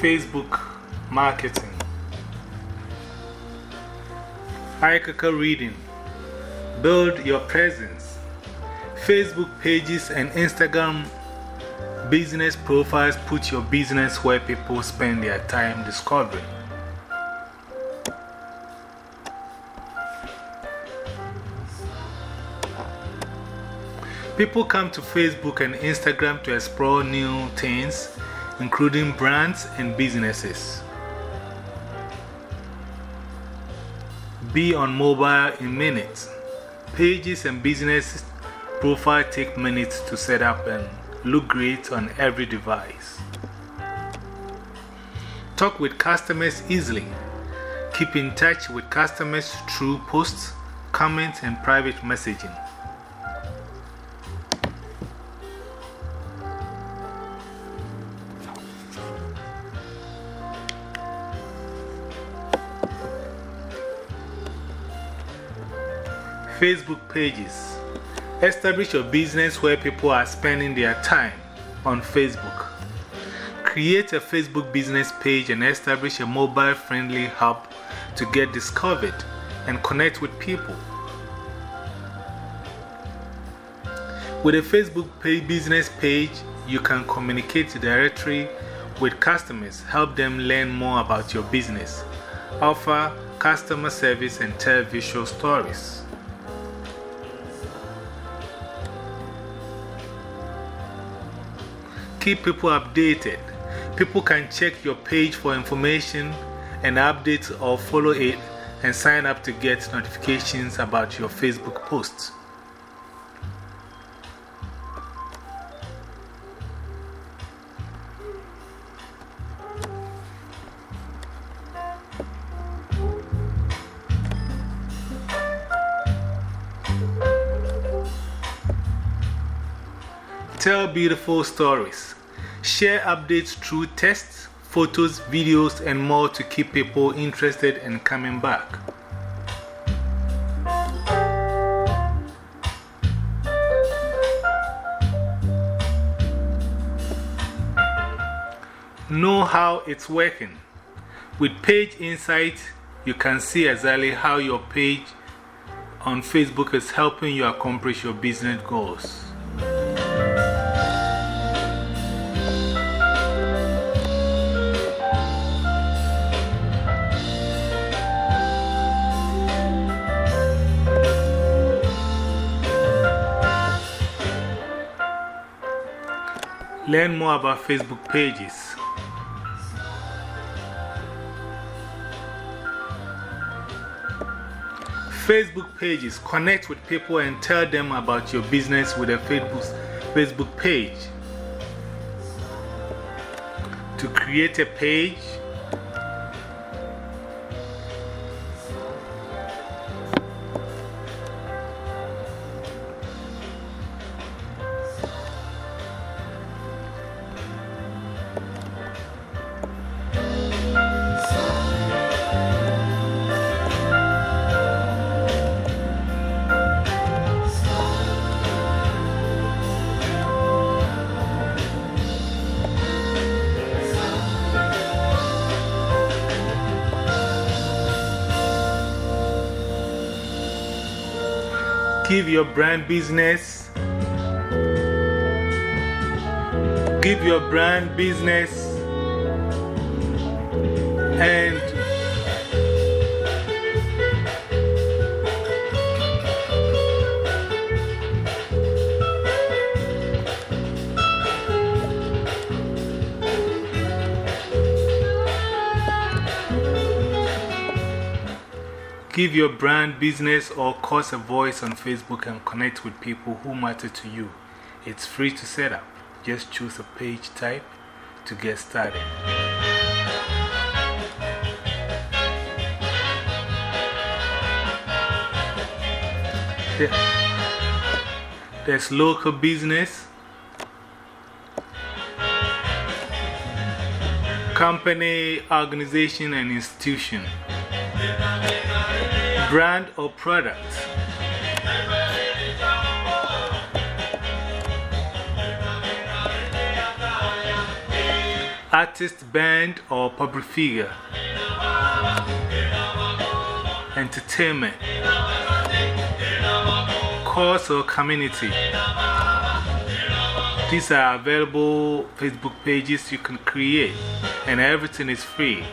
Facebook marketing. ICACA reading. Build your presence. Facebook pages and Instagram business profiles put your business where people spend their time discovering. People come to Facebook and Instagram to explore new things, including brands and businesses. Be on mobile in minutes. Pages and business profile take minutes to set up and look great on every device. Talk with customers easily. Keep in touch with customers through posts, comments, and private messaging. Facebook pages. Establish your business where people are spending their time on Facebook. Create a Facebook business page and establish a mobile friendly hub to get discovered and connect with people. With a Facebook business page, you can communicate directly with customers, help them learn more about your business, offer customer service, and tell visual stories. Keep people updated. People can check your page for information and updates or follow it and sign up to get notifications about your Facebook posts. Tell beautiful stories. Share updates through tests, photos, videos, and more to keep people interested and coming back. Know how it's working. With Page Insight, you can see exactly how your page on Facebook is helping you accomplish your business goals. Learn more about Facebook pages. Facebook pages. Connect with people and tell them about your business with a Facebook, Facebook page. To create a page, give your brand business. Give your brand business Give your brand, business, or cause a voice on Facebook and connect with people who matter to you. It's free to set up. Just choose a page type to get started. There's local business, company, organization, and institution brand or product. artist, band, or public figure. Entertainment, cause or community. These are available Facebook pages you can create, and everything is free.